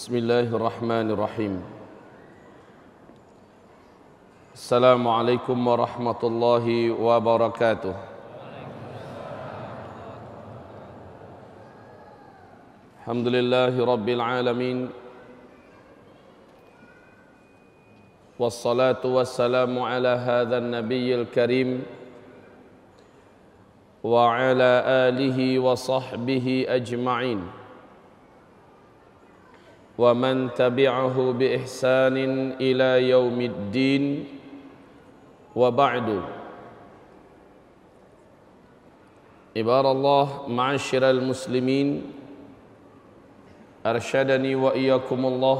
بسم الله الرحمن الرحيم السلام عليكم ورحمة الله وبركاته الحمد لله رب العالمين والصلاة والسلام على هذا النبي الكريم وعلى آله وصحبه أجمعين ومن تبعه بإحسان إلى يوم الدين وبعد عباد الله معاشر المسلمين أرشدني وإياكم الله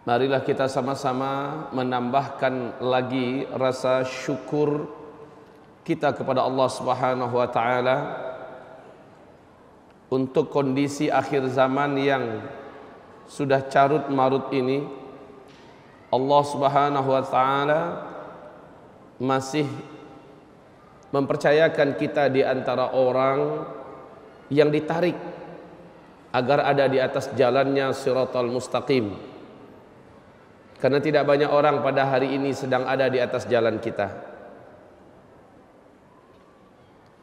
Marilah kita sama-sama menambahkan lagi rasa syukur kita kepada Allah Subhanahu wa taala untuk kondisi akhir zaman yang sudah carut marut ini Allah Subhanahu wa taala masih mempercayakan kita di antara orang yang ditarik agar ada di atas jalannya siratal mustaqim karena tidak banyak orang pada hari ini sedang ada di atas jalan kita.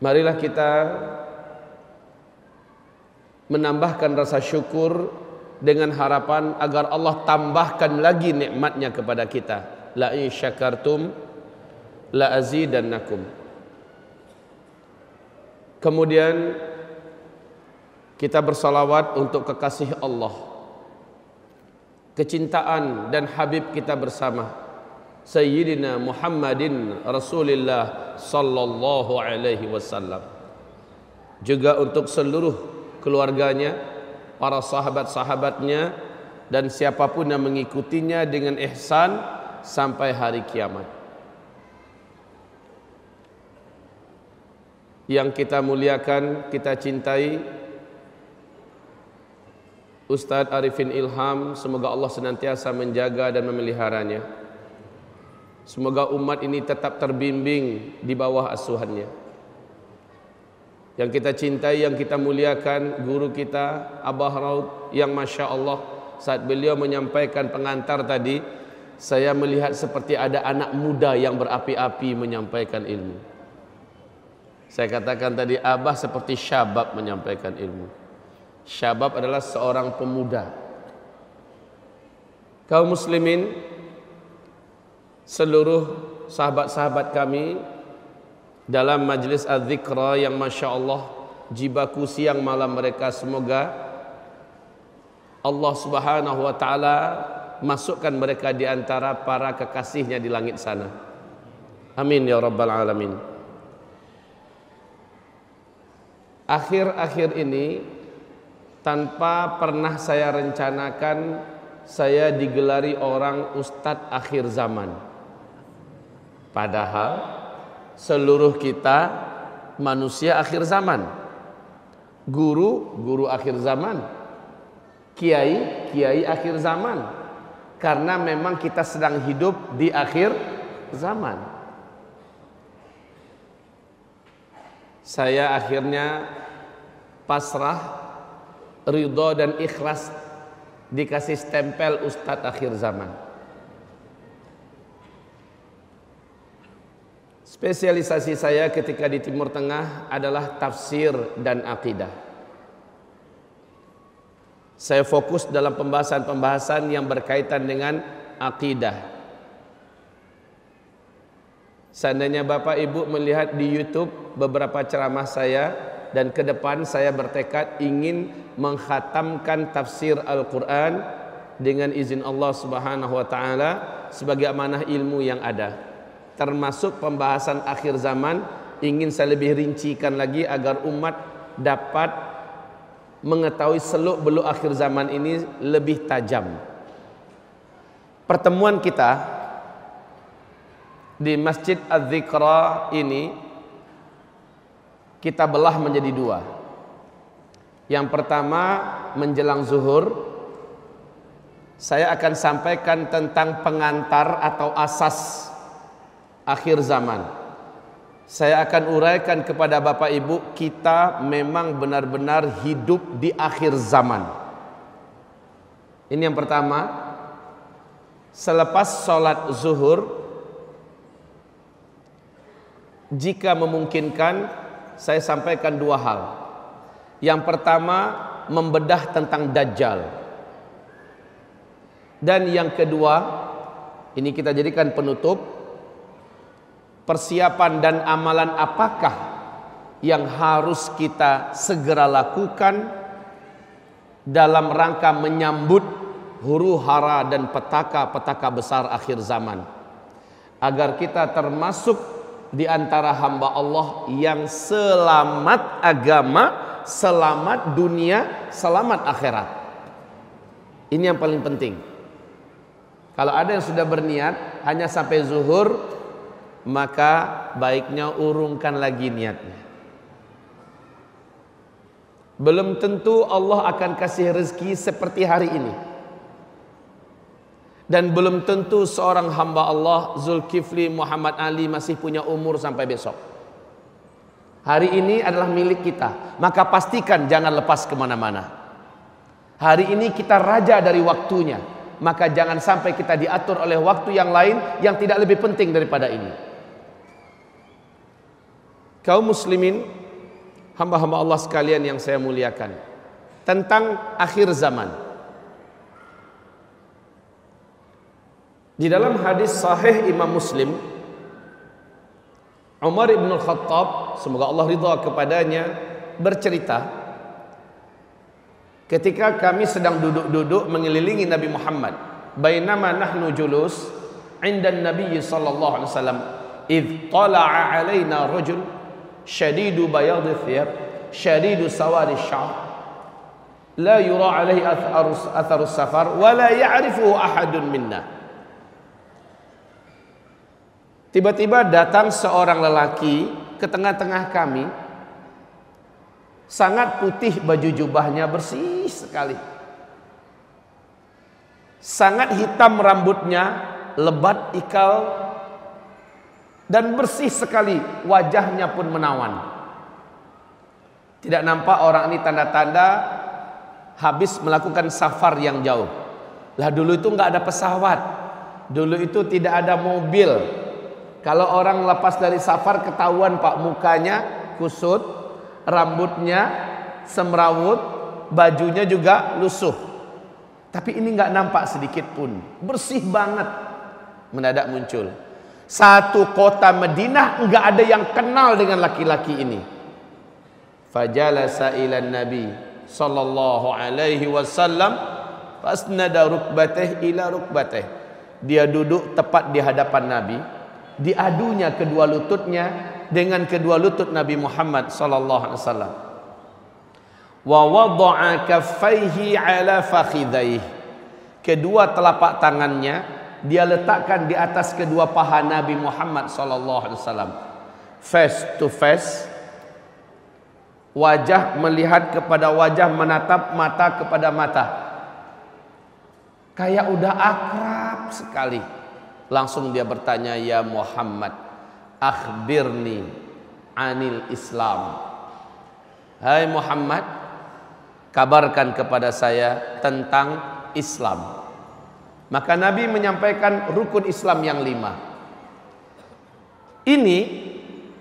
Marilah kita menambahkan rasa syukur dengan harapan agar Allah tambahkan lagi nikmatnya kepada kita. La in syakartum la azidannakum. Kemudian kita bersalawat untuk kekasih Allah kecintaan dan habib kita bersama Sayyidina Muhammadin Rasulullah sallallahu alaihi wasallam. Juga untuk seluruh keluarganya para sahabat-sahabatnya dan siapa pun yang mengikutinya dengan ihsan sampai hari kiamat. Yang kita muliakan kita cintai Ustadz Arifin Ilham Semoga Allah senantiasa menjaga dan memeliharanya Semoga umat ini tetap terbimbing di bawah asuhannya. Yang kita cintai, yang kita muliakan Guru kita Abah Raud Yang Masya Allah Saat beliau menyampaikan pengantar tadi Saya melihat seperti ada anak muda yang berapi-api menyampaikan ilmu. Saya katakan tadi Abah seperti syabab menyampaikan ilmu. Syabab adalah seorang pemuda. Kaum muslimin seluruh sahabat-sahabat kami dalam majlis az-zikra yang Masya Allah jibaku siang malam mereka. Semoga Allah subhanahu wa ta'ala masukkan mereka di antara para kekasihnya di langit sana. Amin ya rabbal alamin. Akhir-akhir ini tanpa pernah saya rencanakan saya digelari orang ustadz akhir zaman padahal seluruh kita manusia akhir zaman. Guru guru akhir zaman. Kiai kiai akhir zaman. Karena memang kita sedang hidup di akhir zaman. Saya akhirnya pasrah ridho dan ikhlas dikasih stempel ustadz akhir zaman spesialisasi saya ketika di Timur Tengah adalah tafsir dan akidah saya fokus dalam pembahasan-pembahasan yang berkaitan dengan akidah seandainya Bapak Ibu melihat di YouTube beberapa ceramah saya dan ke depan saya bertekad ingin menghatamkan tafsir Al-Qur'an dengan izin Allah Subhanahu wa taala sebagai amanah ilmu yang ada. Termasuk pembahasan akhir zaman ingin saya lebih rincikan lagi agar umat dapat mengetahui seluk-beluk akhir zaman ini lebih tajam. Pertemuan kita di Masjid Az-Zikra ini kita belah menjadi dua. Yang pertama menjelang zuhur saya akan sampaikan tentang pengantar atau asas akhir zaman. Saya akan uraikan kepada Bapak Ibu, kita memang benar-benar hidup di akhir zaman. Ini yang pertama. Selepas sholat zuhur, jika memungkinkan, saya sampaikan dua hal. Yang pertama, membedah tentang Dajjal. Dan yang kedua, ini kita jadikan penutup, persiapan dan amalan apakah yang harus kita segera lakukan dalam rangka menyambut huru hara dan petaka-petaka besar akhir zaman agar kita termasuk di antara hamba Allah yang selamat agama, selamat dunia, selamat akhirat. Ini yang paling penting. Kalau ada yang sudah berniat hanya sampai zuhur maka baiknya urungkan lagi niatnya. Belum tentu Allah akan kasih rezeki seperti hari ini. Dan belum tentu seorang hamba Allah Zulkifli Muhammad Ali masih punya umur sampai besok. Hari ini adalah milik kita. Maka pastikan jangan lepas ke mana-mana. Hari ini kita raja dari waktunya. Maka jangan sampai kita diatur oleh waktu yang lain yang tidak lebih penting daripada ini kaum muslimin hamba-hamba Allah sekalian yang saya muliakan. Tentang akhir zaman. Di dalam hadis sahih Imam Muslim Umar ibn Khattab semoga Allah ridha kepadanya bercerita ketika kami sedang duduk-duduk mengelilingi Nabi Muhammad bainama nahnu julus inda Nabi sallallahu alaihi wasallam id tala'a alaina rajul syadidu bayadhi thiyab syadidu sawari sya'ar la yura alaihi atharus atharus safar wa la ya'rifu ahadun minna Tiba-tiba datang seorang lelaki ke tengah-tengah kami. sangat putih baju jubahnya bersih sekali. sangat hitam rambutnya lebat ikal dan bersih sekali wajahnya pun menawan. Tidak nampak orang ini tanda-tanda habis melakukan safar yang jauh. Lah dulu itu nggak ada pesawat. Dulu itu tidak ada mobil. Kalau orang lepas dari safar ketahuan pak mukanya kusut rambutnya semrawut bajunya juga lusuh. Tapi ini nggak nampak sedikit pun. Bersih banget. Mendadak muncul satu kota Madinah enggak ada yang kenal dengan laki-laki ini. Fajalasa ila Nabi sallallahu alaihi wasallam fasnada rukbatih ila rukbatih. Dia duduk tepat di hadapan Nabi, diadunya kedua lututnya dengan kedua lutut Nabi Muhammad sallallahu alaihi wasallam. Wa wada'a kaffaihi ala fakhidhaihi. Kedua telapak tangannya dia letakkan di atas kedua paha Nabi Muhammad sallallahu alaihi wasallam. Face to face wajah melihat kepada wajah menatap mata kepada mata. Kayak udah akrab sekali. Langsung dia bertanya ya Muhammad akhbirni anil Islam. Hai Muhammad kabarkan kepada saya tentang Islam maka Nabi menyampaikan rukun Islam yang lima. Ini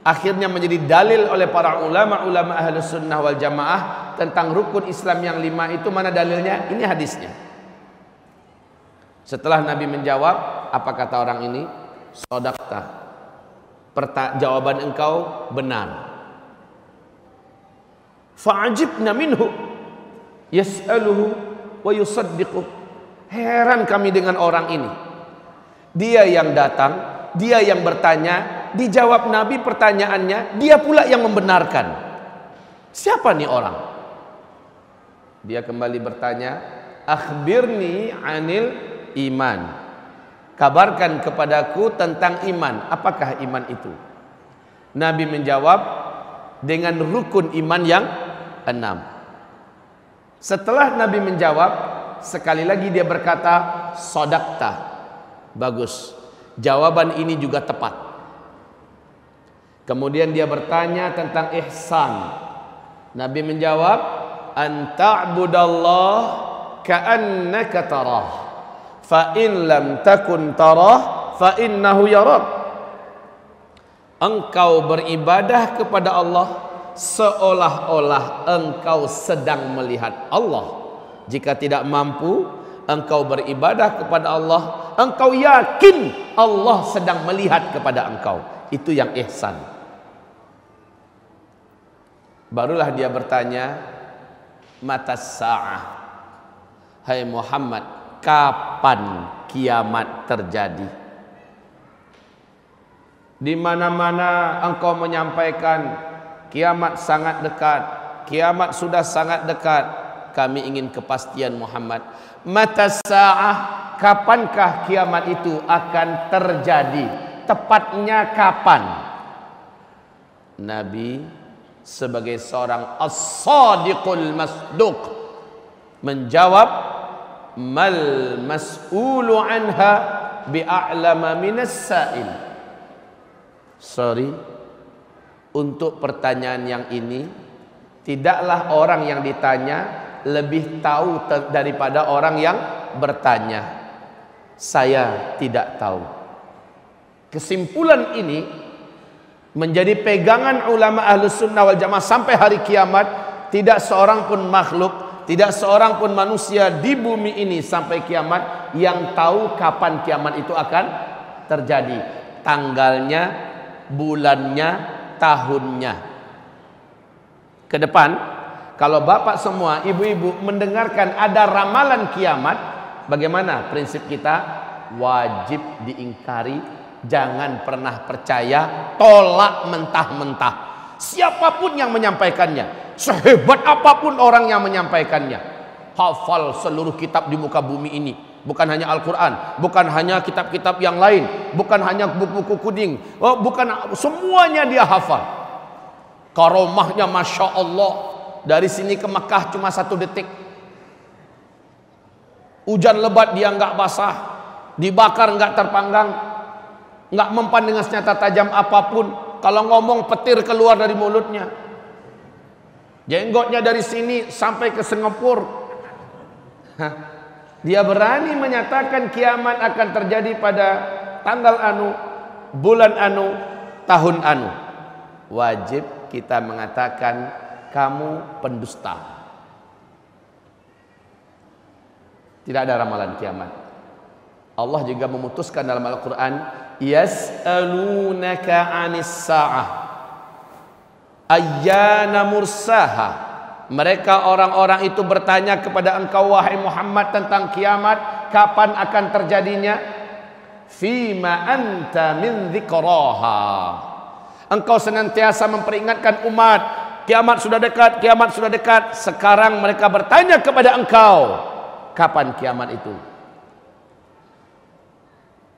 akhirnya menjadi dalil oleh para ulama-ulama ahlus sunnah wal jamaah tentang rukun Islam yang lima itu mana dalilnya? Ini hadisnya. Setelah Nabi menjawab, apa kata orang ini? Sodakta. Perta jawaban engkau benar. Fa'ajibna minhu yas'aluhu wa yusaddiquh Heran kami dengan orang ini. Dia yang datang, dia yang bertanya, dijawab Nabi pertanyaannya, dia pula yang membenarkan. Siapa nih orang? Dia kembali bertanya, "Akhbirni anil iman." Kabarkan kepadaku tentang iman. Apakah iman itu? Nabi menjawab dengan rukun iman yang enam. Setelah Nabi menjawab, sekali lagi dia berkata sodakta bagus jawaban ini juga tepat Kemudian dia bertanya tentang ihsan. Nabi menjawab, "An ta'budallah ka'annaka tarah. Fa in lam takun tarah, fa innahu yarak." Engkau beribadah kepada Allah seolah-olah engkau sedang melihat Allah. Jika tidak mampu, engkau beribadah kepada Allah, engkau yakin Allah sedang melihat kepada engkau. Itu yang ihsan. Barulah dia bertanya, mata sa'ah. Hai Muhammad, kapan kiamat terjadi? Di mana-mana engkau menyampaikan kiamat sangat dekat, kiamat sudah sangat dekat. Kami ingin kepastian Muhammad. Mata sa'ah, kapankah kiamat itu akan terjadi? Tepatnya kapan? Nabi sebagai seorang as-sadiqul masduq menjawab mal mas'ulu anha bi'a'lama minas sa'il sorry untuk pertanyaan yang ini tidaklah orang yang ditanya lebih tahu daripada orang yang bertanya. Saya tidak tahu. Kesimpulan ini menjadi pegangan ulama ahlus sunnah wal jamaah sampai hari kiamat. Tidak seorang pun makhluk tidak seorang pun manusia di bumi ini sampai kiamat yang tahu kapan kiamat itu akan terjadi. Tanggalnya bulannya tahunnya. Ke depan kalau bapak semua ibu-ibu mendengarkan ada ramalan kiamat bagaimana prinsip kita wajib diingkari Jangan pernah percaya, tolak mentah-mentah. Siapa pun yang menyampaikannya, sehebat apa pun orang yang menyampaikannya, hafal seluruh kitab di muka bumi ini. Bukan hanya Al-Quran, bukan hanya kitab-kitab yang lain, bukan hanya buku-buku kuning, oh, bukan semuanya dia hafal. Karomahnya Masya Allah, dari sini ke Mekah cuma satu detik. Hujan lebat dia nggak basah, dibakar nggak terpanggang, nggak mempan dengan senjata tajam apa pun. Kalau ngomong petir keluar dari mulutnya. Jenggotnya dari sini sampai ke Singapura. Dia berani menyatakan kiamat akan terjadi pada tanggal anu bulan anu tahun anu. Wajib kita mengatakan kamu pendusta. Tidak ada ramalan kiamat. Allah juga memutuskan dalam Al-Quran yas'alunaka 'anis sa'ah. Ayyana mursaha. Mereka orang-orang itu bertanya kepada engkau wahai Muhammad tentang kiamat kapan akan terjadinya? Fima anta min dzikraha engkau senantiasa memperingatkan umat kiamat sudah dekat kiamat sudah dekat. Sekarang mereka bertanya kepada engkau kapan kiamat itu?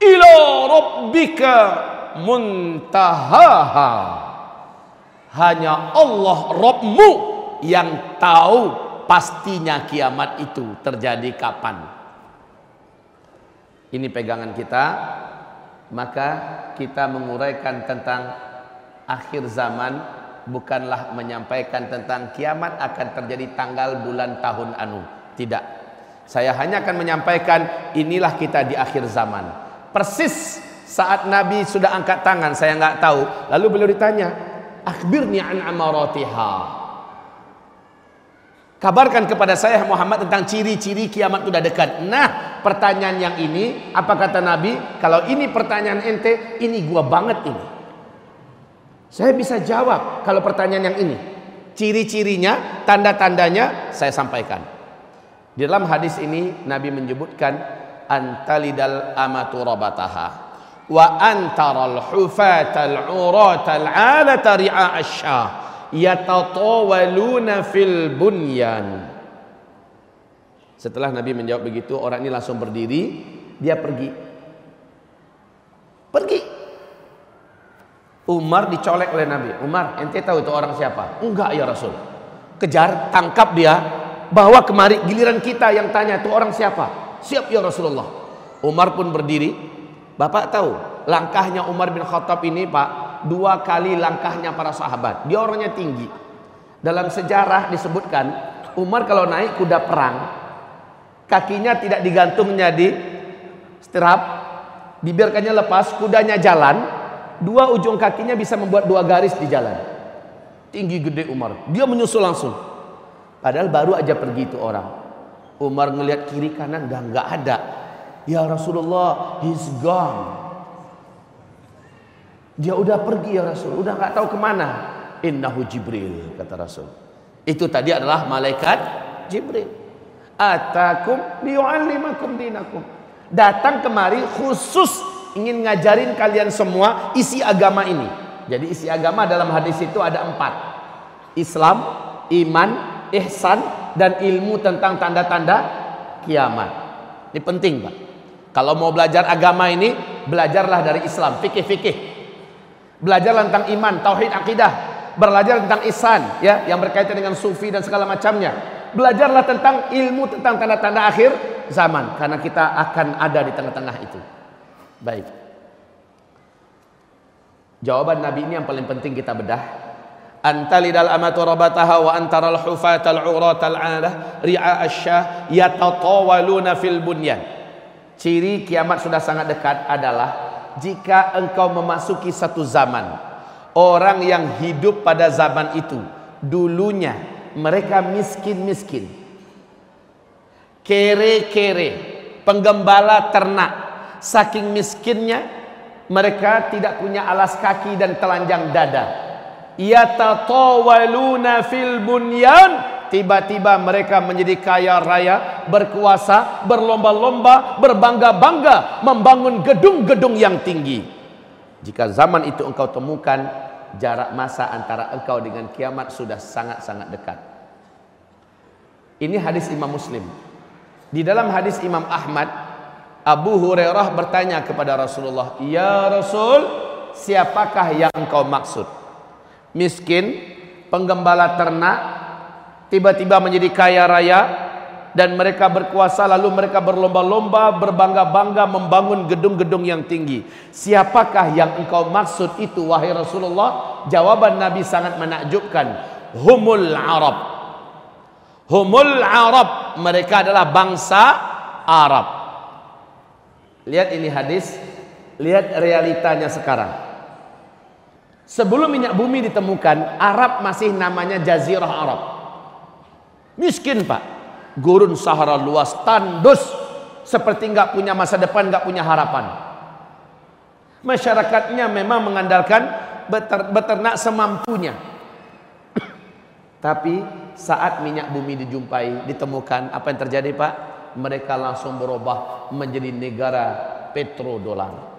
Ila rabbika muntahaha. Hanya Allah Rabbmu yang tahu pastinya kiamat itu terjadi kapan. Ini pegangan kita. Maka kita menguraikan tentang akhir zaman bukanlah menyampaikan tentang kiamat akan terjadi tanggal bulan tahun anu. Tidak. Saya hanya akan menyampaikan inilah kita di akhir zaman. Persis saat Nabi sudah angkat tangan saya nggak tahu. Lalu beliau ditanya akhbirni an amaratiha. Kabarkan kepada saya Muhammad tentang ciri-ciri kiamat sudah dekat. Nah pertanyaan yang ini apa kata Nabi? Kalau ini pertanyaan ente ini gua banget ini saya bisa jawab kalau pertanyaan yang ini. Ciri-cirinya tanda-tandanya saya sampaikan. Di dalam hadis ini Nabi menyebutkan antalidal amatu rabataha wa antaral hufatal uratal alata ri'a asyah yatatawaluna fil bunyan. Setelah Nabi menjawab begitu orang ini langsung berdiri dia pergi. Pergi Umar dicolek oleh Nabi Umar ente tahu itu orang siapa enggak ya Rasul kejar tangkap dia bawa kemari giliran kita yang tanya itu orang siapa Siap ya Rasulullah. Umar pun berdiri. Bapak tahu langkahnya Umar bin Khattab ini Pak dua kali langkahnya para sahabat. Dia orangnya tinggi. Dalam sejarah disebutkan Umar kalau naik kuda perang kakinya tidak digantungnya di strap, dibiarkannya lepas, kudanya jalan, dua ujung kakinya bisa membuat dua garis di jalan. Tinggi gede Umar. Dia menyusul langsung. Padahal baru aja pergi itu orang. Umar ngelihat kiri kanan dah nggak ada. Ya Rasulullah, he's gone. Dia udah pergi ya Rasul, udah nggak tahu ke mana. Innahu Jibril kata Rasul. Itu tadi adalah malaikat Jibril. Atakum liyu'allimakum dinakum. Datang kemari khusus ingin ngajarin kalian semua isi agama ini. Jadi isi agama dalam hadis itu ada empat. Islam, iman, ihsan, dan ilmu tentang tanda-tanda kiamat. Ini penting Pak. Kalau mau belajar agama ini, belajarlah dari Islam, fikih-fikih belajar tentang iman, tauhid, akidah, belajar tentang ihsan ya yang berkaitan dengan sufi dan segala macamnya. Belajarlah tentang ilmu tentang tanda-tanda akhir zaman karena kita akan ada di tengah-tengah itu. Baik. Jawaban Nabi ini yang paling penting kita bedah. Antalidal amatu rabataha wa antaral hufatal uratal ala ri'a asyah yatatawaluna fil bunyan. Ciri kiamat sudah sangat dekat adalah jika engkau memasuki satu zaman orang yang hidup pada zaman itu dulunya mereka miskin-miskin kere-kere penggembala ternak saking miskinnya mereka tidak punya alas kaki dan telanjang dada yatatawaluna fil bunyan Tiba-tiba mereka menjadi kaya raya, berkuasa, berlomba-lomba, berbangga-bangga, membangun gedung-gedung yang tinggi. Jika zaman itu engkau temukan, jarak masa antara engkau dengan kiamat sudah sangat-sangat dekat. Ini hadis Imam Muslim. Di dalam hadis Imam Ahmad, Abu Hurairah bertanya kepada Rasulullah, "Ya Rasul, siapakah yang engkau maksud? Miskin, penggembala ternak, tiba-tiba menjadi kaya raya dan mereka berkuasa lalu mereka berlomba-lomba berbangga-bangga membangun gedung-gedung yang tinggi. Siapakah yang engkau maksud itu wahai Rasulullah? Jawaban Nabi sangat menakjubkan. Humul Arab. Humul Arab. Mereka adalah bangsa Arab lihat ini hadis lihat realitanya sekarang sebelum minyak bumi ditemukan Arab masih namanya Jazirah Arab Miskin pak. Gurun Sahara luas, tandus. Seperti nggak punya masa depan, nggak punya harapan. Masyarakatnya memang mengandalkan beter, beternak semampunya. Tapi saat minyak bumi dijumpai, ditemukan, apa yang terjadi pak? Mereka langsung berubah menjadi negara petrodolar.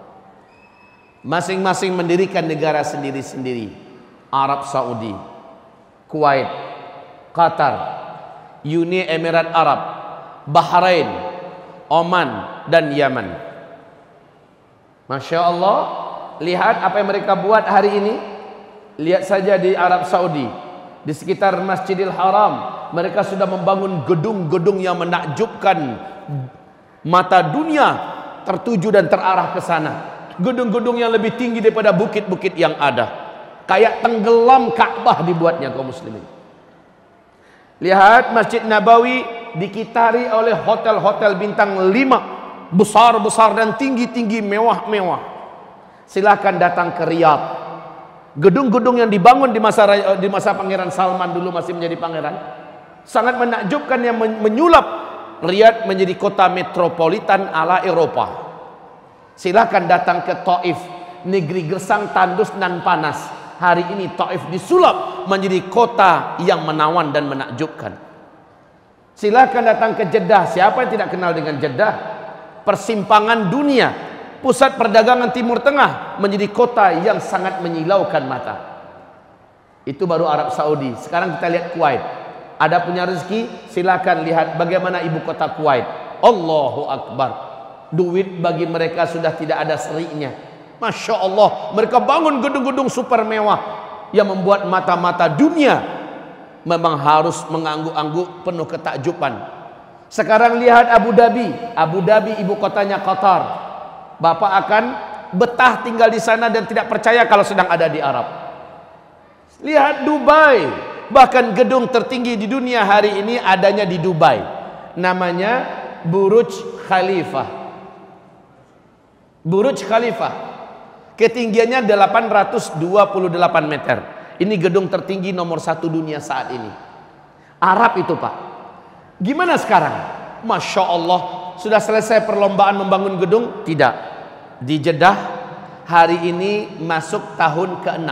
Masing-masing mendirikan negara sendiri-sendiri. Arab Saudi, Kuwait, Qatar, Uni Emirat Arab, Bahrain, Oman dan Yaman. Masya Allah, lihat apa yang mereka buat hari ini. Lihat saja di Arab Saudi, di sekitar Masjidil Haram, mereka sudah membangun gedung-gedung yang menakjubkan mata dunia tertuju dan terarah ke sana. Gedung-gedung yang lebih tinggi daripada bukit-bukit yang ada. Kayak tenggelam Ka'bah dibuatnya kaum muslimin. Lihat Masjid Nabawi dikitari oleh hotel-hotel bintang lima besar-besar dan tinggi-tinggi mewah-mewah. Silakan datang ke Riyadh. Gedung-gedung yang dibangun di masa di masa Pangeran Salman dulu masih menjadi pangeran sangat menakjubkan yang menyulap Riyadh menjadi kota metropolitan ala Eropa. Silakan datang ke Taif, negeri gersang tandus dan panas hari ini Taif disulap menjadi kota yang menawan dan menakjubkan. Silakan datang ke Jeddah. Siapa yang tidak kenal dengan Jeddah? Persimpangan dunia, pusat perdagangan Timur Tengah menjadi kota yang sangat menyilaukan mata. Itu baru Arab Saudi. Sekarang kita lihat Kuwait. Ada punya rezeki, silakan lihat bagaimana ibu kota Kuwait. Allahu Akbar. Duit bagi mereka sudah tidak ada serinya. Masya Allah. Mereka bangun gedung-gedung super mewah yang membuat mata-mata dunia memang harus mengangguk-angguk penuh ketakjuban. Sekarang lihat Abu Dhabi. Abu Dhabi ibu kotanya Qatar. Bapak akan betah tinggal di sana dan tidak percaya kalau sedang ada di Arab. Lihat Dubai, bahkan gedung tertinggi di dunia hari ini adanya di Dubai. Namanya Burj Khalifah. Burj Khalifah. Ketinggiannya 828 meter. Ini gedung tertinggi nomor satu dunia saat ini. Arab itu pak. Gimana sekarang? Masya Allah sudah selesai perlombaan membangun gedung? Tidak di Jeddah hari ini masuk tahun ke-6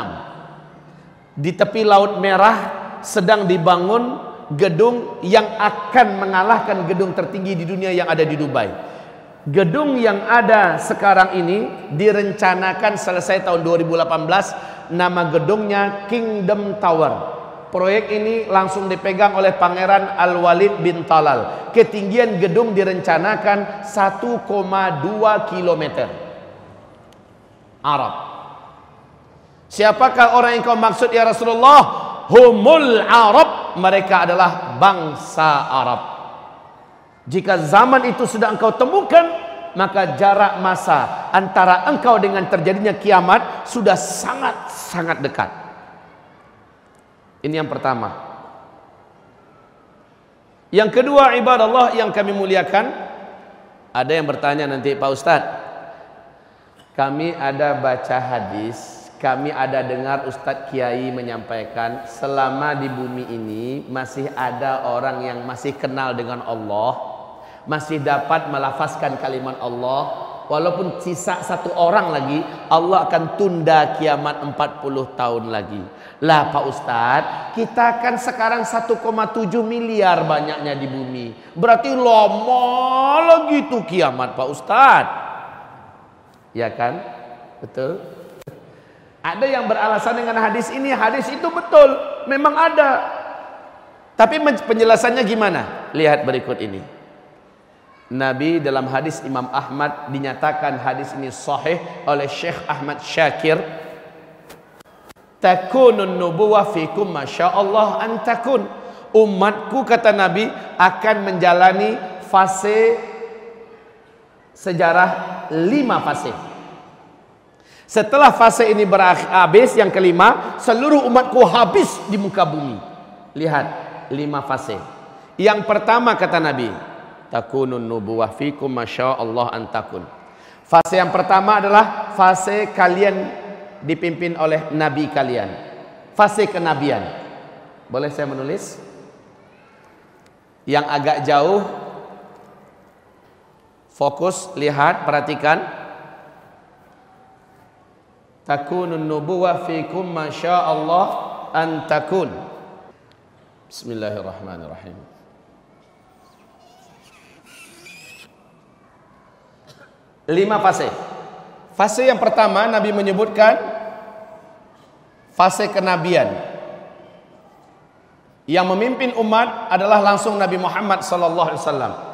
di tepi laut merah sedang dibangun gedung yang akan mengalahkan gedung tertinggi di dunia yang ada di Dubai gedung yang ada sekarang ini direncanakan selesai tahun 2018 nama gedungnya Kingdom Tower Proyek ini langsung dipegang oleh Pangeran Al-Walid bin Talal. Ketinggian gedung direncanakan 1,2 kilometer. Arab. Siapakah orang yang kau maksud ya Rasulullah? Humul Arab. Mereka adalah bangsa Arab. Jika zaman itu sudah engkau temukan, maka jarak masa antara engkau dengan terjadinya kiamat sudah sangat-sangat dekat. Ini yang pertama. Yang kedua ibadah Allah yang kami muliakan, ada yang bertanya nanti Pak Ustadz, kami ada baca hadis, kami ada dengar Ustadz Kiai menyampaikan selama di bumi ini masih ada orang yang masih kenal dengan Allah, masih dapat melafazkan kalimat Allah, walaupun sisa satu orang lagi, Allah akan tunda kiamat 40 tahun lagi. Lah Pak Ustadz, kita kan sekarang 1,7 miliar banyaknya di bumi. Berarti lama lagi tuh kiamat Pak Ustadz. Ya kan? Betul? Ada yang beralasan dengan hadis ini, hadis itu betul, memang ada. Tapi penjelasannya gimana? Lihat berikut ini. Nabi dalam hadis Imam Ahmad dinyatakan hadis ini sahih oleh Syekh Ahmad Syakir. Takunun nubuwah fikum masyaallah an takun. Umatku kata Nabi akan menjalani fase sejarah lima fase. Setelah fase ini berakhir habis yang kelima, seluruh umatku habis di muka bumi. Lihat lima fase. Yang pertama kata Nabi, takunun nubuwah fikum Allah antakun. Fase yang pertama adalah fase kalian dipimpin oleh nabi kalian. Fase kenabian. Boleh saya menulis? Yang agak jauh Fokus, lihat, perhatikan. Takunun nubuwah fikum masya Allah an takun. Bismillahirrahmanirrahim. Lima fase. Fase yang pertama Nabi menyebutkan fase kenabian. Yang memimpin umat adalah langsung Nabi Muhammad sallallahu alaihi wasallam.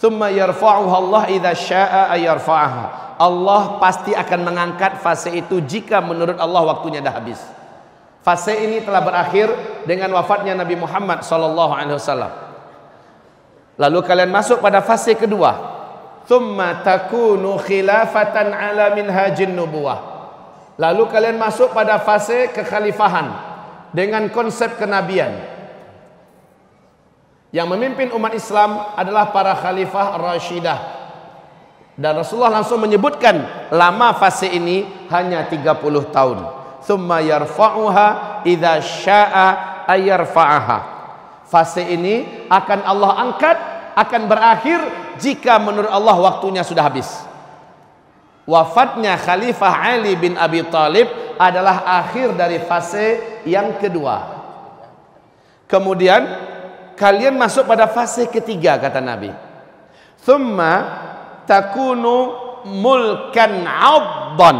Thumma yarfa'uha Allah idza syaa. Allah pasti akan mengangkat fase itu jika menurut Allah waktunya dah habis. Fase ini telah berakhir dengan wafatnya Nabi Muhammad sallallahu alaihi wasallam. Lalu kalian masuk pada fase kedua. Thumma takunu khilafatan ala minhajin nubuwah. Lalu kalian masuk pada fase kekhalifahan dengan konsep kenabian. Yang memimpin umat Islam adalah para khalifah Rashidah. Dan Rasulullah langsung menyebutkan lama fase ini hanya 30 tahun. Thumma yarfa'uha idza syaa ayarfa'aha. Fase ini akan Allah angkat, akan berakhir jika menurut Allah waktunya sudah habis. Wafatnya Khalifah Ali bin Abi Talib adalah akhir dari fase yang kedua. Kemudian kalian masuk pada fase ketiga kata Nabi. Thumma takunu mulkan 'addan.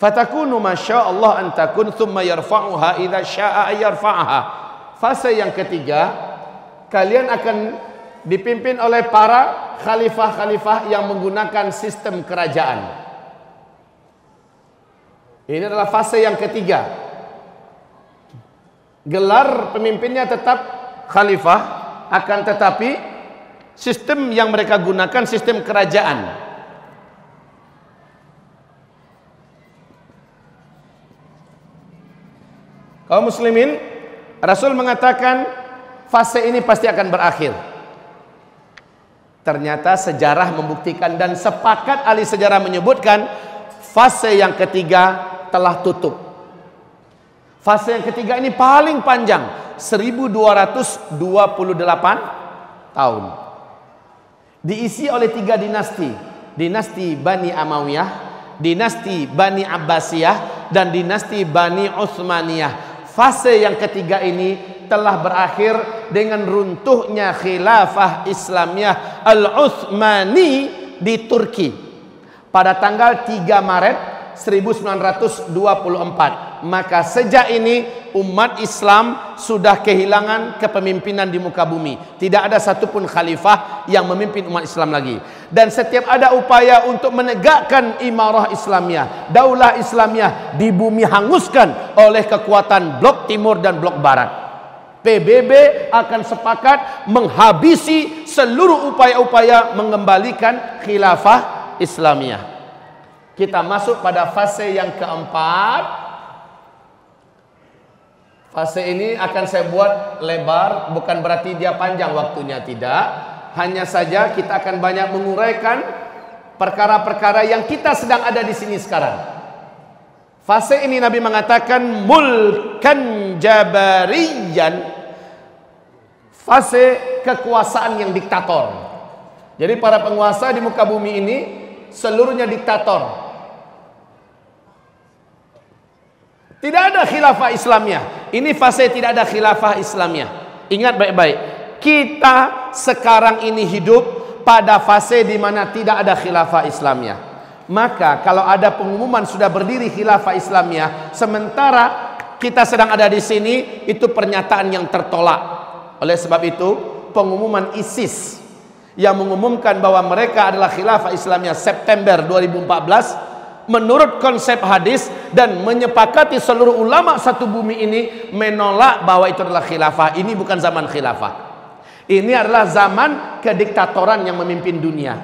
Fatakunu masya Allah an takun thumma yarfa'uha idza syaa yarfa'aha. Fase yang ketiga kalian akan dipimpin oleh para khalifah-khalifah yang menggunakan sistem kerajaan. Ini adalah fase yang ketiga. Gelar pemimpinnya tetap khalifah akan tetapi sistem yang mereka gunakan sistem kerajaan. Kaum muslimin Rasul mengatakan fase ini pasti akan berakhir. Ternyata sejarah membuktikan dan sepakat ahli sejarah menyebutkan fase yang ketiga telah tutup. Fase yang ketiga ini paling panjang. 1228 tahun. Diisi oleh tiga dinasti, dinasti Bani Amawiyah, dinasti Bani Abbasiyah, dan dinasti Bani Utsmaniyah. Fase yang ketiga ini telah berakhir dengan runtuhnya khilafah Islamiyah Al-Utsmani di Turki pada tanggal 3 Maret 1924 maka sejak ini umat Islam sudah kehilangan kepemimpinan di muka bumi. Tidak ada satupun khalifah yang memimpin umat Islam lagi. Dan setiap ada upaya untuk menegakkan imarah Islamiyah daulah Islamiyah di bumi hanguskan oleh kekuatan blok timur dan blok barat. PBB akan sepakat menghabisi seluruh upaya-upaya mengembalikan khilafah Islamiyah kita masuk pada fase yang keempat. Fase ini akan saya buat lebar, bukan berarti dia panjang waktunya tidak. Hanya saja kita akan banyak menguraikan perkara-perkara yang kita sedang ada di sini sekarang. Fase ini Nabi mengatakan mulkan jabariyan. Fase kekuasaan yang diktator. Jadi para penguasa di muka bumi ini seluruhnya diktator. Tidak ada khilafah Islamiyah. Ini fase tidak ada khilafah Islamiyah. Ingat baik-baik. Kita sekarang ini hidup pada fase di mana tidak ada khilafah Islamiyah. Maka kalau ada pengumuman sudah berdiri khilafah Islamiyah, sementara kita sedang ada di sini, itu pernyataan yang tertolak. Oleh sebab itu, pengumuman ISIS yang mengumumkan bahwa mereka adalah khilafah Islamiyah September 2014 menurut konsep hadis dan menyepakati seluruh ulama satu bumi ini menolak bahwa itu adalah khilafah. Ini bukan zaman khilafah. Ini adalah zaman kediktatoran yang memimpin dunia.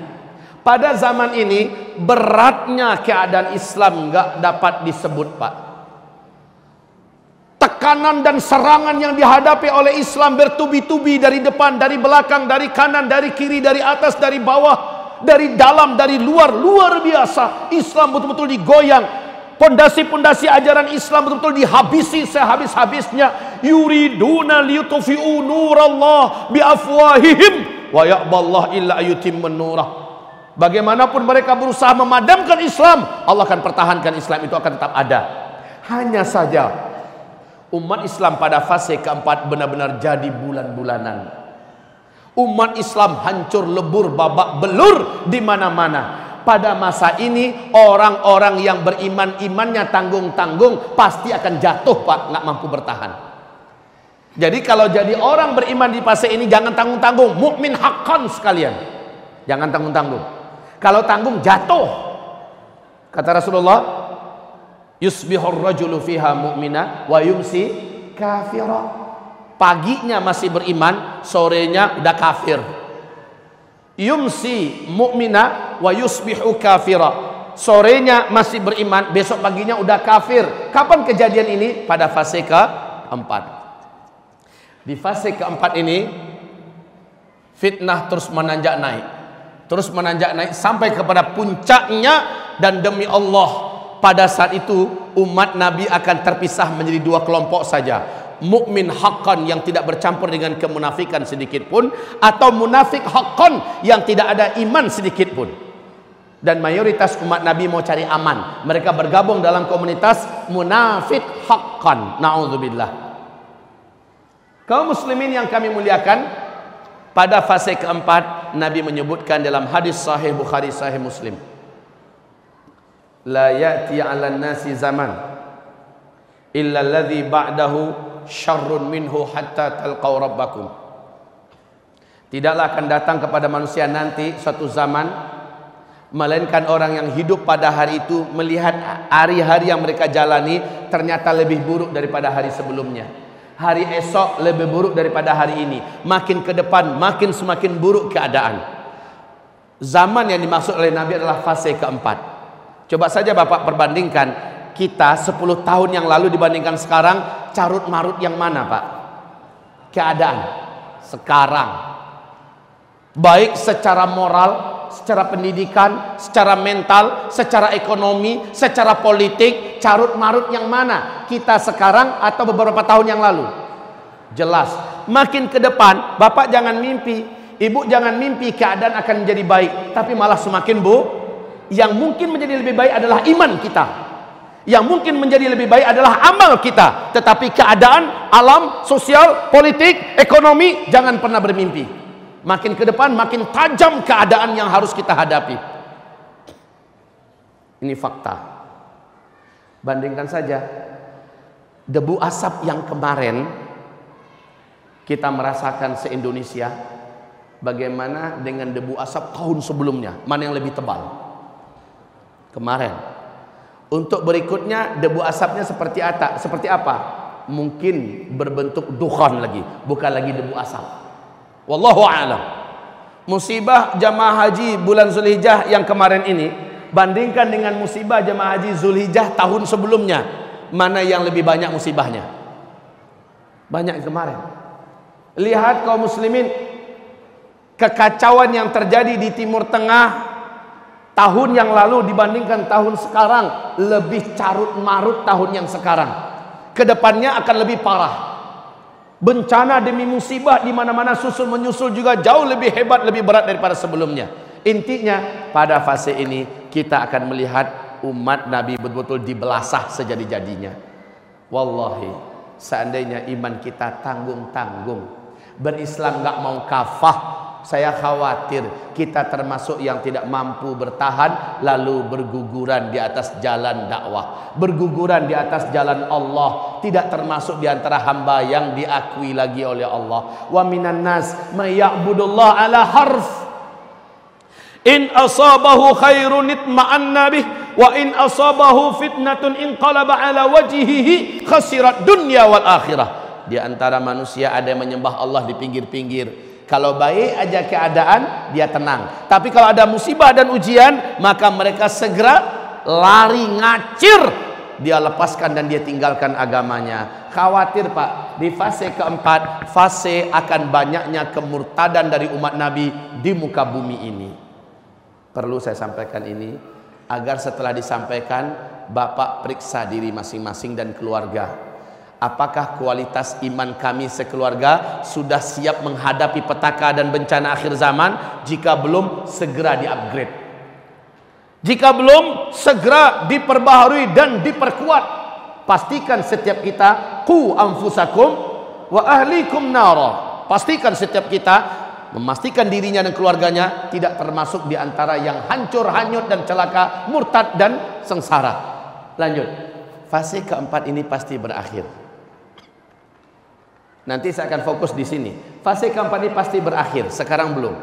Pada zaman ini beratnya keadaan Islam nggak dapat disebut, Pak. Tekanan dan serangan yang dihadapi oleh Islam bertubi-tubi dari depan, dari belakang, dari kanan, dari kiri, dari atas, dari bawah dari dalam dari luar luar biasa. Islam betul-betul digoyang. Pondasi-pondasi ajaran Islam betul-betul dihabisi sehabis-habisnya. Yuriduna liyutfi'u nurallah biafwahihim wa ya'ballah illa yutimma nurah. Bagaimanapun mereka berusaha memadamkan Islam Allah akan pertahankan Islam itu akan tetap ada. Hanya saja umat Islam pada fase keempat benar-benar jadi bulan-bulanan Umat Islam hancur lebur babak belur di mana-mana. Pada masa ini orang-orang yang beriman imannya tanggung-tanggung pasti akan jatuh pak nggak mampu bertahan. Jadi kalau jadi orang beriman di fase ini jangan tanggung-tanggung, mukmin hakkan sekalian. Jangan tanggung-tanggung. Kalau tanggung jatuh. Kata Rasulullah, yusbihur rajulu fiha mu'mina wa yumsi kafira paginya masih beriman, sorenya udah kafir. Yumsi mu'mina wa yusbihu kafira. Sorenya masih beriman, besok paginya udah kafir. Kapan kejadian ini? Pada fase keempat. Di fase keempat ini fitnah terus menanjak naik. Terus menanjak naik sampai kepada puncaknya dan demi Allah pada saat itu umat Nabi akan terpisah menjadi dua kelompok saja mukmin haqqan yang tidak bercampur dengan kemunafikan sedikit pun atau munafik haqqan yang tidak ada iman sedikit pun. Dan mayoritas umat Nabi mau cari aman. Mereka bergabung dalam komunitas munafik haqqan. Naudzubillah. Kaum muslimin yang kami muliakan pada fase keempat Nabi menyebutkan dalam hadis sahih Bukhari sahih Muslim la ya'ti 'alan nasi zaman illa alladhi ba'dahu syarrun minhu hatta talqau rabbakum. Tidaklah akan datang kepada manusia nanti suatu zaman melainkan orang yang hidup pada hari itu melihat hari-hari yang mereka jalani ternyata lebih buruk daripada hari sebelumnya. Hari esok lebih buruk daripada hari ini. Makin ke depan makin semakin buruk keadaan. Zaman yang dimaksud oleh Nabi adalah fase keempat. Coba saja Bapak perbandingkan kita 10 tahun yang lalu dibandingkan sekarang carut marut yang mana Pak? Keadaan sekarang baik secara moral, secara pendidikan, secara mental, secara ekonomi, secara politik, carut marut yang mana? Kita sekarang atau beberapa tahun yang lalu? Jelas. Makin ke depan, Bapak jangan mimpi, Ibu jangan mimpi keadaan akan menjadi baik, tapi malah semakin bu. Yang mungkin menjadi lebih baik adalah iman kita. Yang mungkin menjadi lebih baik adalah amal kita. Tetapi keadaan, alam, sosial, politik, ekonomi jangan pernah bermimpi. Makin ke depan makin tajam keadaan yang harus kita hadapi. Ini fakta. Bandingkan saja debu asap yang kemarin kita merasakan se-Indonesia bagaimana dengan debu asap tahun sebelumnya mana yang lebih tebal kemarin untuk berikutnya debu asapnya seperti apa seperti apa? Mungkin berbentuk dukhan lagi bukan lagi debu asap. Wallahu a'lam. Musibah jamaah haji bulan Zulhijjah yang kemarin ini bandingkan dengan musibah jamaah haji Zulhijjah tahun sebelumnya mana yang lebih banyak musibahnya? Banyak kemarin. Lihat kaum muslimin kekacauan yang terjadi di Timur Tengah tahun yang lalu dibandingkan tahun sekarang lebih carut marut tahun yang sekarang. Ke depannya akan lebih parah. Bencana demi musibah di mana-mana susul menyusul juga jauh lebih hebat, lebih berat daripada sebelumnya. Intinya pada fase ini kita akan melihat umat Nabi betul-betul dibelasah sejadi-jadinya. Wallahi, seandainya iman kita tanggung-tanggung berislam nggak mau kafah saya khawatir kita termasuk yang tidak mampu bertahan lalu berguguran di atas jalan dakwah. Berguguran di atas jalan Allah tidak termasuk di antara hamba yang diakui lagi oleh Allah. Wa minan nas may ya'budullah ala harf. In asabahu khairun itma'anna bih wa in asabahu fitnatun inqalaba ala wajhihi khasirat dunya wal akhirah. Di antara manusia ada yang menyembah Allah di pinggir-pinggir. Kalau baik aja keadaan, dia tenang. Tapi kalau ada musibah dan ujian, maka mereka segera lari ngacir. Dia lepaskan dan dia tinggalkan agamanya. Khawatir Pak, di fase keempat, fase akan banyaknya kemurtadan dari umat Nabi di muka bumi ini. Perlu saya sampaikan ini, agar setelah disampaikan, Bapak periksa diri masing-masing dan keluarga Apakah kualitas iman kami sekeluarga sudah siap menghadapi petaka dan bencana akhir zaman? Jika belum, segera di-upgrade. Jika belum, segera diperbaharui dan diperkuat. Pastikan setiap kita ku anfusakum wa ahlikum nara. Pastikan setiap kita memastikan dirinya dan keluarganya tidak termasuk di antara yang hancur, hanyut dan celaka, murtad dan sengsara. Lanjut. Fase keempat ini pasti berakhir. Nanti saya akan fokus di sini. Fase ini pasti berakhir, sekarang belum.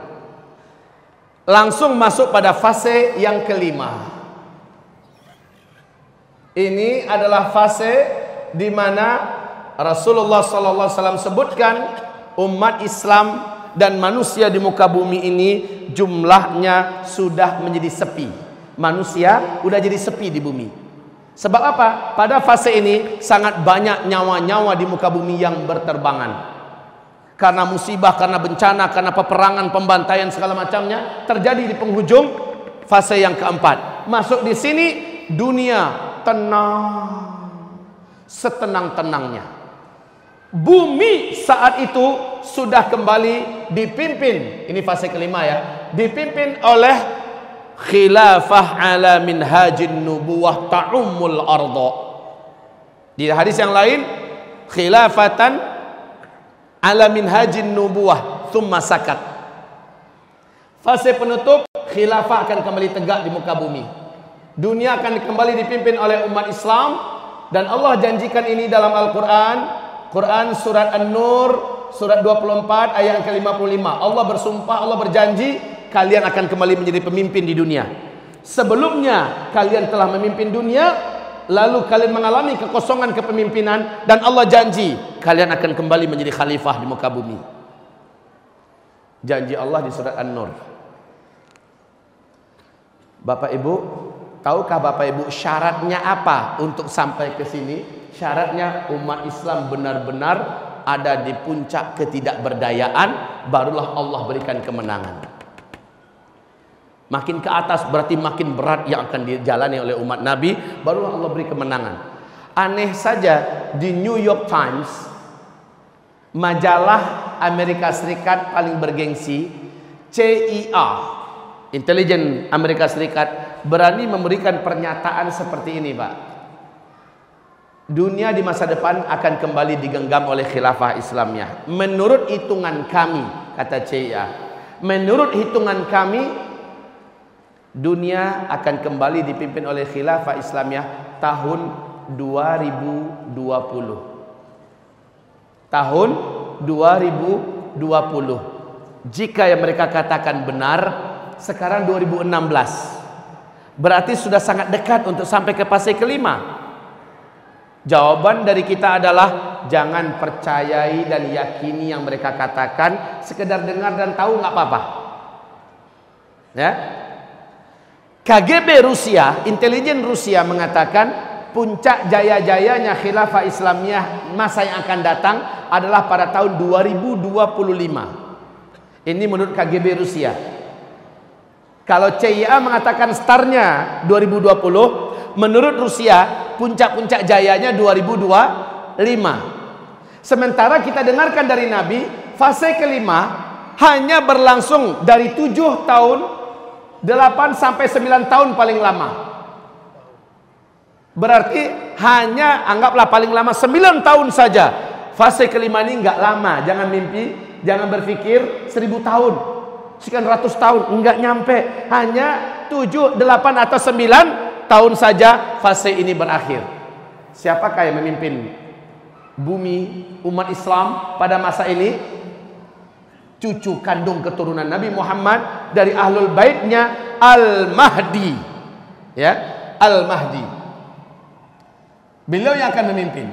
Langsung masuk pada fase yang kelima. Ini adalah fase di mana Rasulullah sallallahu alaihi wasallam sebutkan umat Islam dan manusia di muka bumi ini jumlahnya sudah menjadi sepi. Manusia sudah jadi sepi di bumi. Sebab apa? Pada fase ini sangat banyak nyawa-nyawa di muka bumi yang berterbangan. Karena musibah, karena bencana, karena peperangan, pembantaian segala macamnya terjadi di penghujung fase yang keempat. Masuk di sini dunia tenang setenang-tenangnya. Bumi saat itu sudah kembali dipimpin. Ini fase kelima ya. Dipimpin oleh khilafah ala minhajin nubuwah ta'ummul arda. Di hadis yang lain khilafatan ala minhajin nubuwah thumma sakat. Fase penutup khilafah akan kembali tegak di muka bumi. Dunia akan kembali dipimpin oleh umat Islam dan Allah janjikan ini dalam Al-Quran Quran surat An-Nur surat 24 ayat ke-55 Allah bersumpah Allah berjanji kalian akan kembali menjadi pemimpin di dunia. Sebelumnya kalian telah memimpin dunia, lalu kalian mengalami kekosongan kepemimpinan dan Allah janji kalian akan kembali menjadi khalifah di muka bumi. Janji Allah di surat An-Nur. Bapak Ibu, tahukah Bapak Ibu syaratnya apa untuk sampai ke sini? Syaratnya umat Islam benar-benar ada di puncak ketidakberdayaan, barulah Allah berikan kemenangan. Makin ke atas berarti makin berat yang akan dijalani oleh umat Nabi, barulah Allah beri kemenangan. Aneh saja di New York Times, majalah Amerika Serikat paling bergengsi, CIA, intelijen Amerika Serikat, berani memberikan pernyataan seperti ini, Pak. Dunia di masa depan akan kembali digenggam oleh khilafah Islamnya. Menurut hitungan kami, kata CIA, menurut hitungan kami, dunia akan kembali dipimpin oleh khilafah Islamnya tahun 2020. Tahun 2020. Jika yang mereka katakan benar, sekarang 2016. Berarti sudah sangat dekat untuk sampai ke fase kelima. Jawaban dari kita adalah jangan percayai dan yakini yang mereka katakan, sekedar dengar dan tahu nggak apa-apa. Ya. KGB Rusia, intelijen Rusia mengatakan puncak jaya-jayanya khilafah Islamiyah masa yang akan datang adalah pada tahun 2025. Ini menurut KGB Rusia. Kalau CIA mengatakan startnya 2020, menurut Rusia puncak-puncak jayanya 2025. Sementara kita dengarkan dari Nabi, fase kelima hanya berlangsung dari 7 tahun 8 sampai 9 tahun paling lama. Berarti hanya anggaplah paling lama 9 tahun saja. Fase kelima ini enggak lama. Jangan mimpi, jangan berpikir 1000 tahun. Sekian ratus tahun, enggak nyampe. Hanya 7, 8 atau 9 tahun saja fase ini berakhir. Siapakah yang memimpin bumi umat Islam pada masa ini? Cucu kandung keturunan Nabi Muhammad dari ahlul baitnya Al-Mahdi. Ya, Al-Mahdi. Beliau yang akan memimpin.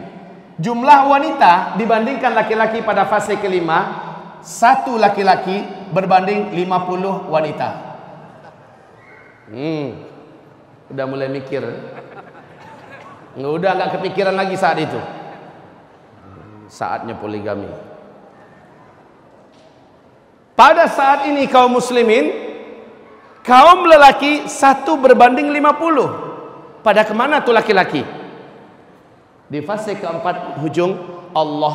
Jumlah wanita dibandingkan laki-laki pada fase kelima, satu laki-laki berbanding 50 wanita. Hmm. Udah mulai mikir. Udah nggak kepikiran lagi saat itu. Saatnya poligami. Pada saat ini kaum muslimin kaum lelaki satu berbanding 50. Pada ke mana tuh laki-laki? Di fase keempat hujung Allah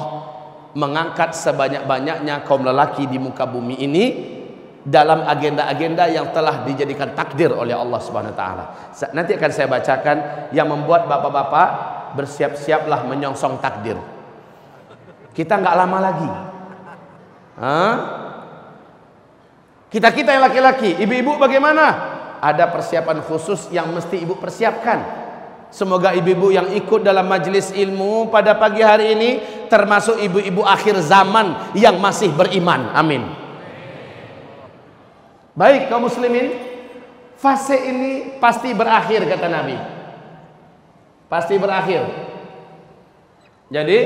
mengangkat sebanyak-banyaknya kaum lelaki di muka bumi ini dalam agenda-agenda yang telah dijadikan takdir oleh Allah Subhanahu wa taala. Nanti akan saya bacakan yang membuat bapak-bapak bersiap-siaplah menyongsong takdir. Kita nggak lama lagi. Kita-kita yang laki-laki, ibu-ibu bagaimana? Ada persiapan khusus yang mesti ibu persiapkan Semoga ibu-ibu yang ikut dalam majlis ilmu pada pagi hari ini termasuk ibu-ibu akhir zaman yang masih beriman. Amin. Baik kaum muslimin, fase ini pasti berakhir kata Nabi. Pasti berakhir. Jadi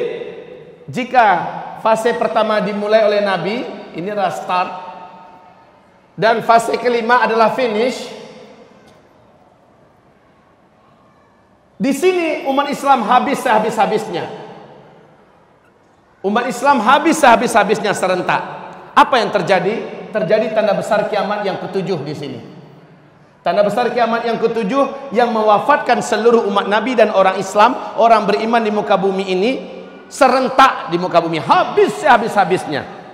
jika fase pertama dimulai oleh Nabi, ini adalah start dan fase kelima adalah finish Di sini umat Islam habis sehabis-habisnya. Umat Islam habis sehabis-habisnya serentak. Apa yang terjadi? Terjadi tanda besar kiamat yang ketujuh di sini. Tanda besar kiamat yang ketujuh yang mewafatkan seluruh umat Nabi dan orang Islam, orang beriman di muka bumi ini serentak di muka bumi habis sehabis-habisnya.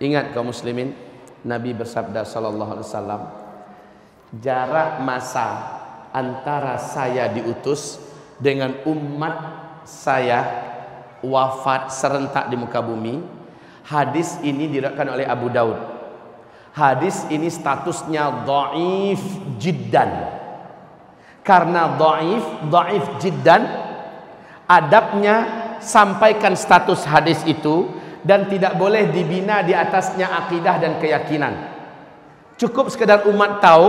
Ingat kaum muslimin, Nabi bersabda sallallahu alaihi wasallam, jarak masa antara saya diutus dengan umat saya wafat serentak di muka bumi. Hadis ini diriwayatkan oleh Abu Daud. Hadis ini statusnya dhaif jiddan. Karena dhaif, dhaif jiddan adabnya sampaikan status hadis itu dan tidak boleh dibina di atasnya akidah dan keyakinan. Cukup sekedar umat tahu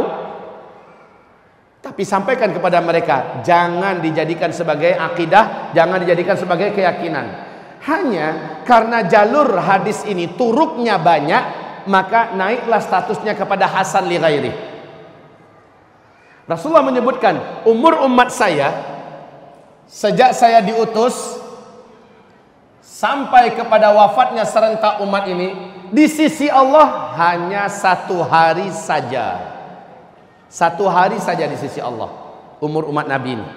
tapi sampaikan kepada mereka, jangan dijadikan sebagai akidah, jangan dijadikan sebagai keyakinan. Hanya karena jalur hadis ini turuknya banyak, maka naiklah statusnya kepada Hasan li ghairi. Rasulullah menyebutkan umur umat saya sejak saya diutus sampai kepada wafatnya serentak umat ini di sisi Allah hanya satu hari saja. Satu hari saja di sisi Allah umur umat Nabi ini.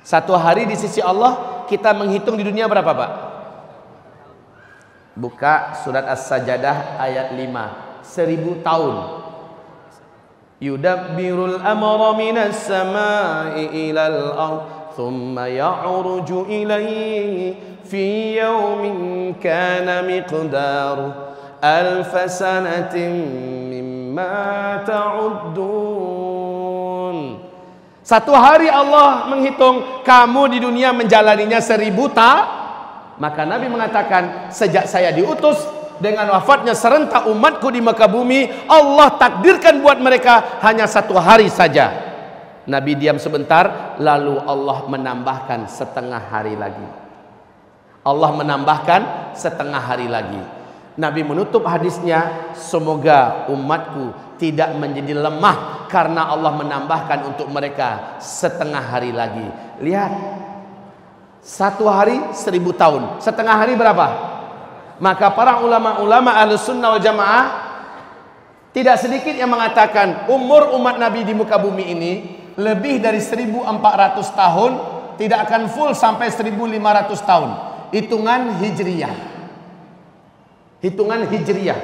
Satu hari di sisi Allah kita menghitung di dunia berapa Pak? Buka surat As-Sajadah ayat 5. Seribu tahun yudabbirul amra minas samai ilal ard thumma ya'ruju ilayhi fi yawmin kana miqdaru alf sanatin mimma ta'uddun satu hari Allah menghitung kamu di dunia menjalaninya seribu tak maka Nabi mengatakan sejak saya diutus dengan wafatnya serentak umatku di Mekah bumi Allah takdirkan buat mereka hanya satu hari saja Nabi diam sebentar lalu Allah menambahkan setengah hari lagi. Allah menambahkan setengah hari lagi. Nabi menutup hadisnya semoga umatku tidak menjadi lemah karena Allah menambahkan untuk mereka setengah hari lagi. Lihat satu hari seribu tahun. Setengah hari berapa? Maka para ulama-ulama al-sunnah wal jamaah tidak sedikit yang mengatakan umur umat Nabi di muka bumi ini lebih dari 1400 tahun tidak akan full sampai 1500 tahun. Hitungan hijriyah hitungan hijriyah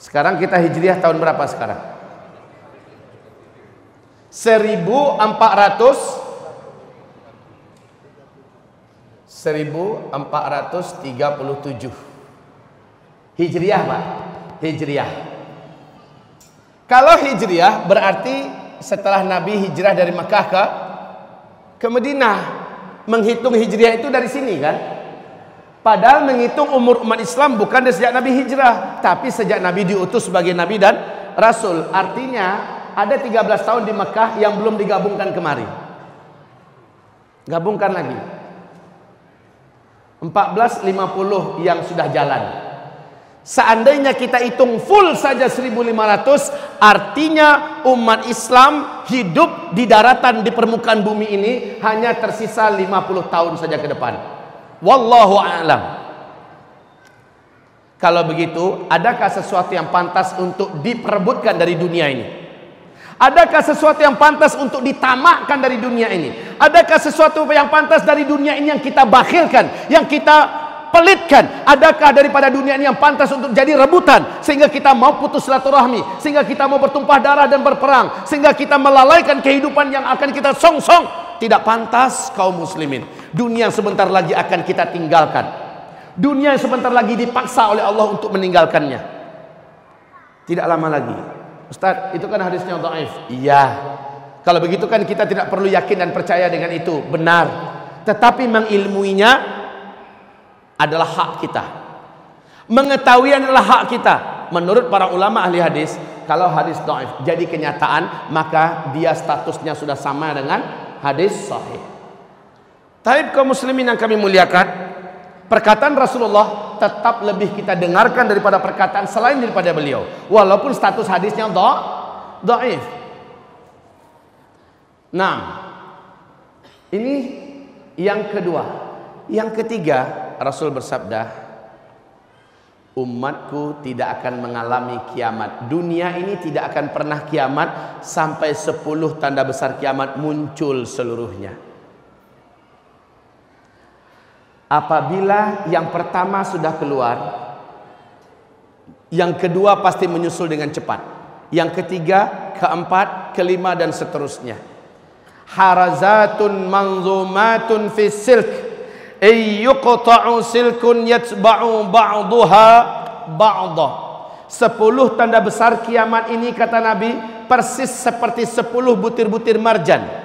sekarang kita hijriyah tahun berapa sekarang? 1400 1437 Hijriah Pak. Hijriah Kalau Hijriah berarti setelah Nabi hijrah dari Mekah ke ke Madinah. Menghitung Hijriah itu dari sini kan? Padahal menghitung umur umat Islam bukan dari sejak Nabi hijrah Tapi sejak Nabi diutus sebagai Nabi dan Rasul. Artinya ada 13 tahun di Mekah yang belum digabungkan kemari. Gabungkan lagi. 1450 yang sudah jalan. Seandainya kita hitung full saja 1500 artinya umat Islam hidup di daratan di permukaan bumi ini hanya tersisa 50 tahun saja ke depan. Wallahu a'lam. Kalau begitu, adakah sesuatu yang pantas untuk diperebutkan dari dunia ini? Adakah sesuatu yang pantas untuk ditamakkan dari dunia ini? Adakah sesuatu yang pantas dari dunia ini yang kita bakhilkan, yang kita pelitkan? Adakah daripada dunia ini yang pantas untuk jadi rebutan sehingga kita mau putus silaturahmi, sehingga kita mau bertumpah darah dan berperang, sehingga kita melalaikan kehidupan yang akan kita song-song? Tidak pantas kaum muslimin. Dunia sebentar lagi akan kita tinggalkan. Dunia sebentar lagi dipaksa oleh Allah untuk meninggalkannya. Tidak lama lagi Ustaz, itu kan hadisnya dhaif. Iya. Kalau begitu kan kita tidak perlu yakin dan percaya dengan itu. Benar. Tetapi mengilmuinya adalah hak kita. Mengetahui adalah hak kita. Menurut para ulama ahli hadis, kalau hadis dhaif jadi kenyataan, maka dia statusnya sudah sama dengan hadis sahih. Taib kaum muslimin yang kami muliakan, perkataan Rasulullah tetap lebih kita dengarkan daripada perkataan selain daripada beliau walaupun status hadisnya dhaif nah ini yang kedua yang ketiga Rasul bersabda umatku tidak akan mengalami kiamat dunia ini tidak akan pernah kiamat sampai 10 tanda besar kiamat muncul seluruhnya Apabila yang pertama sudah keluar, yang kedua pasti menyusul dengan cepat. Yang ketiga, keempat, kelima dan seterusnya. Harazatun manzumatun fi silk. Ayyuqta'u silkun yatba'u ba'daha ba'dah. Sepuluh tanda besar kiamat ini kata Nabi persis seperti sepuluh butir-butir marjan